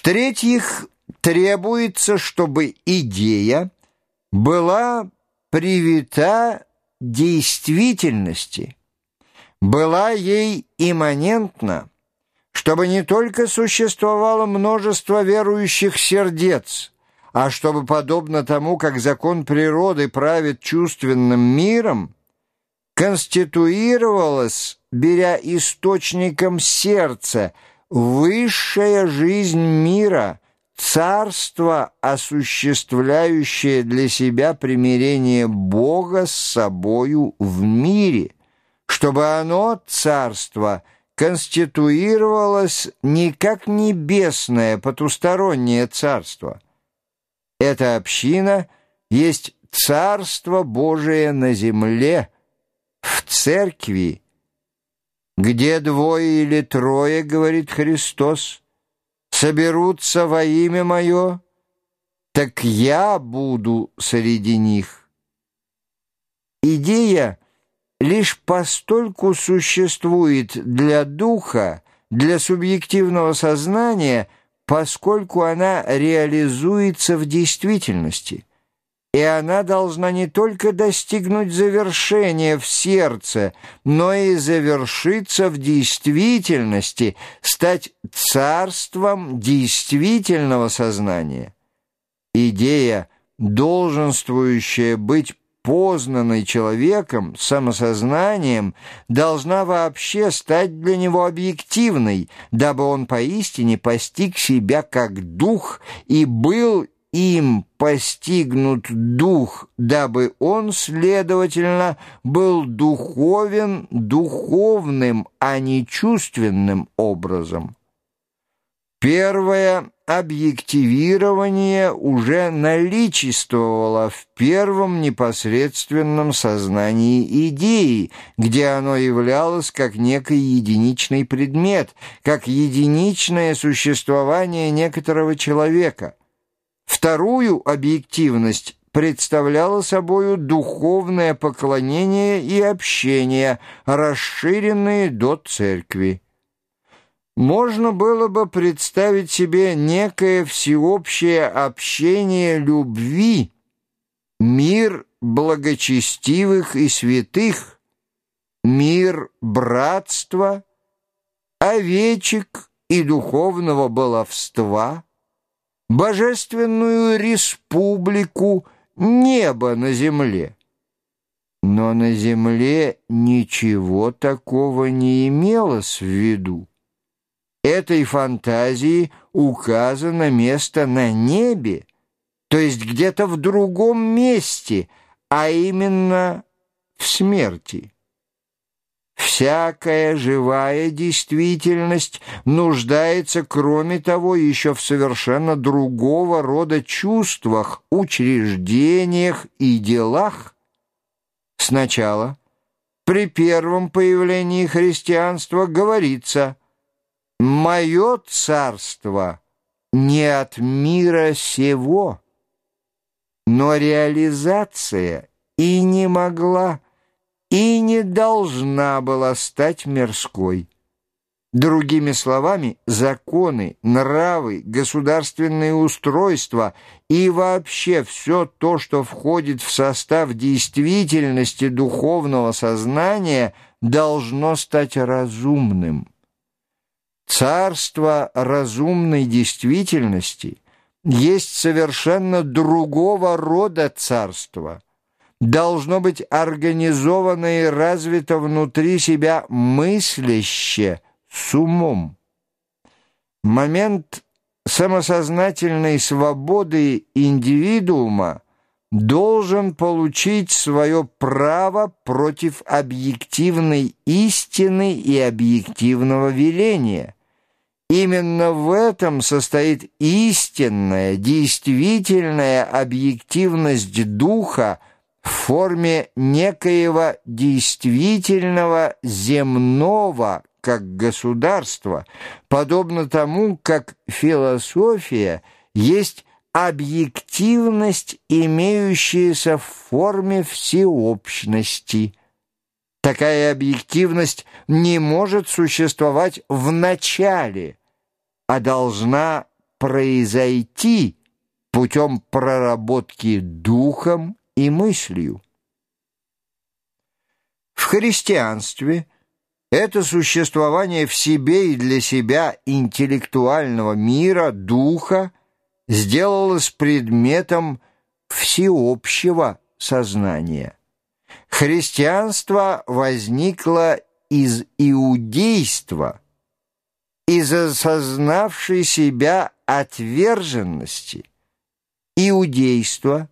В-третьих, требуется, чтобы идея была привита действительности, была ей имманентна, чтобы не только существовало множество верующих сердец, а чтобы, подобно тому, как закон природы правит чувственным миром, конституировалась, беря источником сердца, высшая жизнь мира, царство, осуществляющее для себя примирение Бога с собою в мире, чтобы оно, царство, конституировалось не как небесное потустороннее царство. Эта община есть Царство Божие на земле, в церкви, где двое или трое, говорит Христос, соберутся во имя Мое, так я буду среди них. Идея лишь постольку существует для духа, для субъективного сознания, поскольку она реализуется в действительности. И она должна не только достигнуть завершения в сердце, но и завершиться в действительности, стать царством действительного сознания. Идея, долженствующая быть познанной человеком, самосознанием, должна вообще стать для него объективной, дабы он поистине постиг себя как дух и был им постигнут дух, дабы он, следовательно, был духовен духовным, а не чувственным образом. Первое объективирование уже наличествовало в первом непосредственном сознании идеи, где оно являлось как некий единичный предмет, как единичное существование некоторого человека – Вторую объективность представляло собою духовное поклонение и общение, расширенные до церкви. Можно было бы представить себе некое всеобщее общение любви, мир благочестивых и святых, мир братства, овечек и духовного баловства – божественную республику, небо на земле. Но на земле ничего такого не имелось в виду. Этой фантазии указано место на небе, то есть где-то в другом месте, а именно в смерти. Всякая живая действительность нуждается, кроме того, еще в совершенно другого рода чувствах, учреждениях и делах. Сначала, при первом появлении христианства, говорится «Мое царство не от мира сего», но реализация и не могла и не должна была стать мирской. Другими словами, законы, нравы, государственные устройства и вообще все то, что входит в состав действительности духовного сознания, должно стать разумным. Царство разумной действительности есть совершенно другого рода царство – должно быть организовано и развито внутри себя мысляще, с умом. Момент самосознательной свободы индивидуума должен получить свое право против объективной истины и объективного веления. Именно в этом состоит истинная, действительная объективность духа, в форме некоего действительного земного как государства, подобно тому, как философия есть объективность, имеющаяся в форме всеобщности. Такая объективность не может существовать в начале, а должна произойти путем проработки духом и мыслью. В христианстве это существование в себе и для себя интеллектуального мира, духа, сделалось предметом всеобщего сознания. Христианство возникло из иудейства, из осознавшей себя отверженности. Иудейство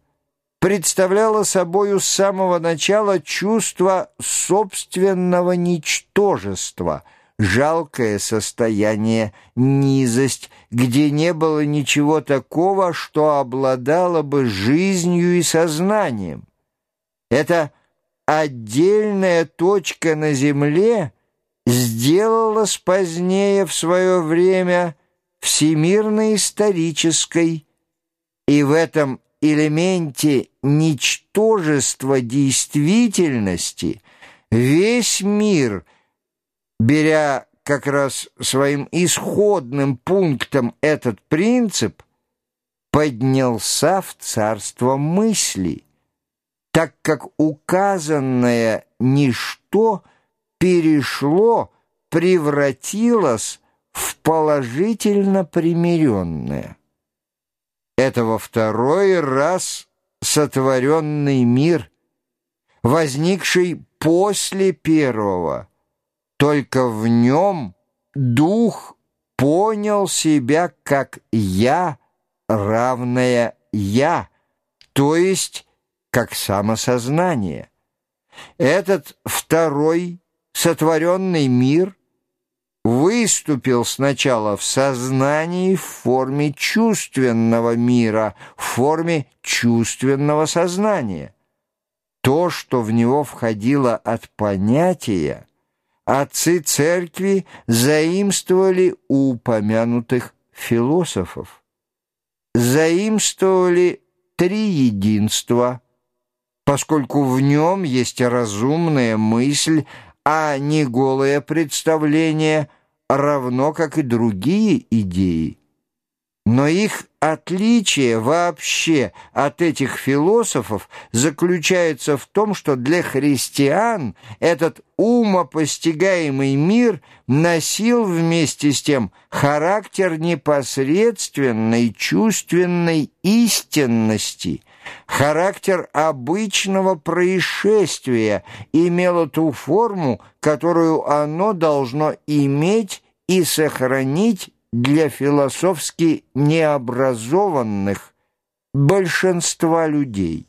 представляло собою с самого начала чувство собственного ничтожества – жалкое состояние, низость, где не было ничего такого, что обладало бы жизнью и сознанием. Это отдельная точка на земле сделалась позднее в свое время всемирно-исторической, и в этом элементе ничтожества действительности весь мир — беря как раз своим исходным пунктом этот принцип, поднялся в царство мысли, так как указанное ничто перешло, превратилось в положительно примиренное. Это во второй раз сотворенный мир, возникший после первого – только в нем дух понял себя как «я», равное «я», то есть как самосознание. Этот второй сотворенный мир выступил сначала в сознании в форме чувственного мира, в форме чувственного сознания. То, что в него входило от понятия, отцы церкви заимствовали у упомянутых философов. Заимствовали три единства, поскольку в нем есть разумная мысль, а не голое представление, равно как и другие идеи. Но их отличие вообще от этих философов заключается в том, что для христиан этот умопостигаемый мир носил вместе с тем характер непосредственной чувственной истинности, характер обычного происшествия имело ту форму, которую оно должно иметь и сохранить для философски необразованных большинства людей.